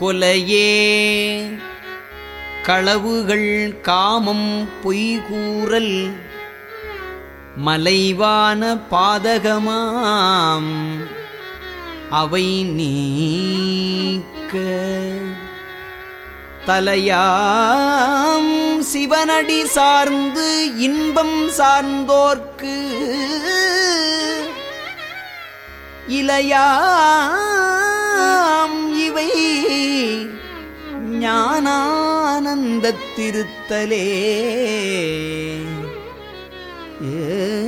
கொலையே. களவுகள் காமம் பொய்கூறல். மலைவான பாதகமாம். அவை நீக்க. தலையாம் சிவனடி சார்ந்து இன்பம் சார்ந்தோர்க்கு. இலையா ஆனந்த திருத்தலே ஏ